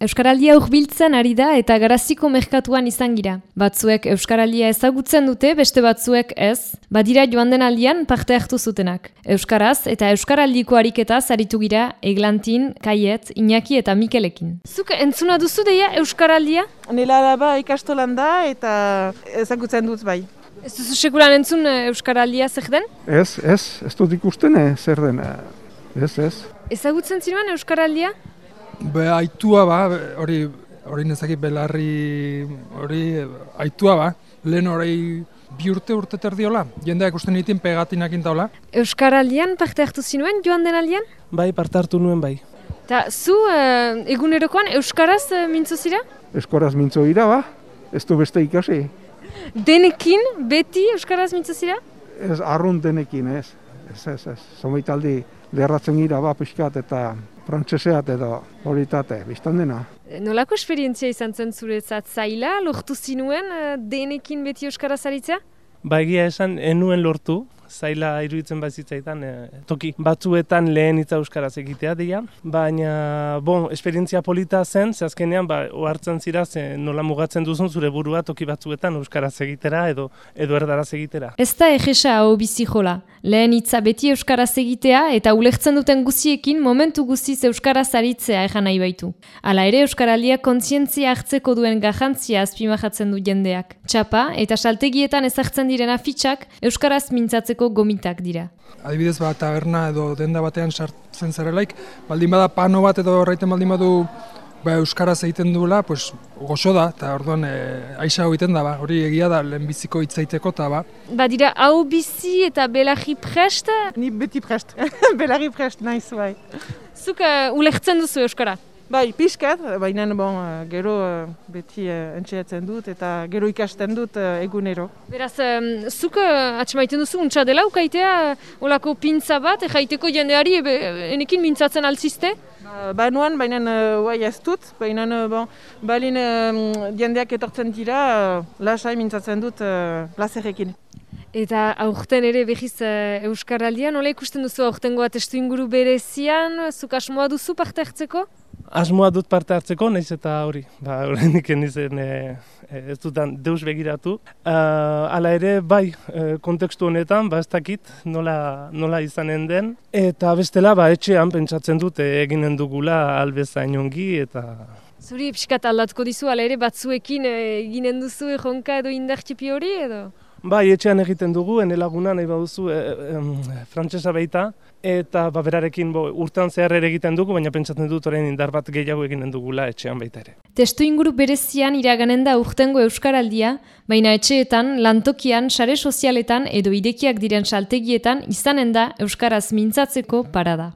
Euskaraldia urbiltzen ari da eta garaziko merkatuan izan gira. Batzuek Euskaraldia ezagutzen dute, beste batzuek ez, badira joan den aldian parte hartu zutenak. Euskaraz eta Euskaraldiko ariketaz aritu gira Eglantin, Kaiet, Iñaki eta Mikelekin. Zuk entzuna duzu deia Euskaraldia? Nela alaba ikastolan da eta ezagutzen dut bai. Ez duzu sekulan entzun eh, Euskaraldia zer den? Ez, ez, ez dut ikusten eh, zer den. eh, Ez, ez. Ezagutzen zinuen Euskaraldia? Be, aitua ba, hori hori nezaki belarri hori aitua ba. Lehen hori bi urte urte terdiola. Jendeak usten ditin pegatinak intaula. Euskaraldian parte hartu zinuen joan den aldian? Bai, parte hartu nuen bai. Ta zu eh, egunerokoan Euskaraz uh, mintzo zira? Eskoraz mintzo ira, ba? Ez du beste ikasi. Denekin beti Euskaraz mintzo zira? Ez arrunt denekin, ez. Ez, ez, ez. Zomeit aldi lerratzen gira, ba, pixkat eta frantseseat edo hori tate, biztan dena. Nolako esperientzia izan zen zuretzat zaila, lortu zinuen eh, denekin beti Euskaraz aritzea? Ba egia esan, enuen lortu, zaila iruditzen bazitzaitan, e, toki batzuetan lehen hitza euskaraz egitea dira, baina, bon, esperientzia polita zen, ze azkenean, ba, ohartzen zira, ze nola mugatzen duzun zure burua toki batzuetan euskaraz egitera edo edo erdaraz egitera. Ez da egesa hau bizi jola. Lehen hitza beti Euskaraz egitea eta ulertzen duten guziekin momentu guztiz Euskaraz aritzea egan nahi baitu. Hala ere Euskaraldia kontzientzia hartzeko duen garrantzia azpimahatzen du jendeak. Txapa eta saltegietan ezartzen diren afitxak Euskaraz mintzatzeko gomitak dira. Adibidez ba, taberna edo denda batean sartzen zarelaik, baldin bada pano bat edo horreiten baldin badu ba, euskaraz egiten duela, pues, goxo da, eta orduan e, aixa egiten da, ba, hori egia da lehenbiziko hitzaiteko eta ba, Badira hau bizi eta belarri prest, Ni beti prest, belarri prest naiz bai. zuk uh, ulertzen duzu Euskara. Bai, pixkat, baina bon, eh, gero eh, beti uh, entxeatzen dut eta gero ikasten dut eh, egunero. Beraz, zuk atxemaiten duzu untsa dela ukaitea olako pintza bat, jaiteko jendeari ebe, enekin mintzatzen altzizte? Ba, Banuan, baina bai ez dut, baina bon, balin jendeak etortzen dira, lasai mintzatzen dut plazerrekin. Eta aurten ere behiz uh, Euskaraldian, nola ikusten duzu aurtengoa testu inguru berezian, zuk asmoa duzu parte hartzeko? Asmoa dut parte hartzeko, naiz eta hori, ba, horrenik enizen e, ez dutan deus begiratu. Uh, hala ere, bai, e, kontekstu honetan, ba, ez dakit nola, nola izanen den. Eta bestela, ba, etxean pentsatzen dut eginen dugula albezain ongi, eta Zuri pixkat aldatuko dizu, ala ere batzuekin eh, eginen duzu erronka edo indartxipi hori edo? Bai, etxean egiten dugu, ene laguna nahi baduzu e, em, frantsesa baita, eta ba, berarekin bo, urtean zehar ere egiten dugu, baina pentsatzen dut orain indar bat gehiago eginen dugula etxean baita ere. Testu inguru berezian iraganen da urtengo Euskaraldia, baina etxeetan, lantokian, sare sozialetan edo idekiak diren saltegietan izanen da Euskaraz mintzatzeko parada.